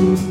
you.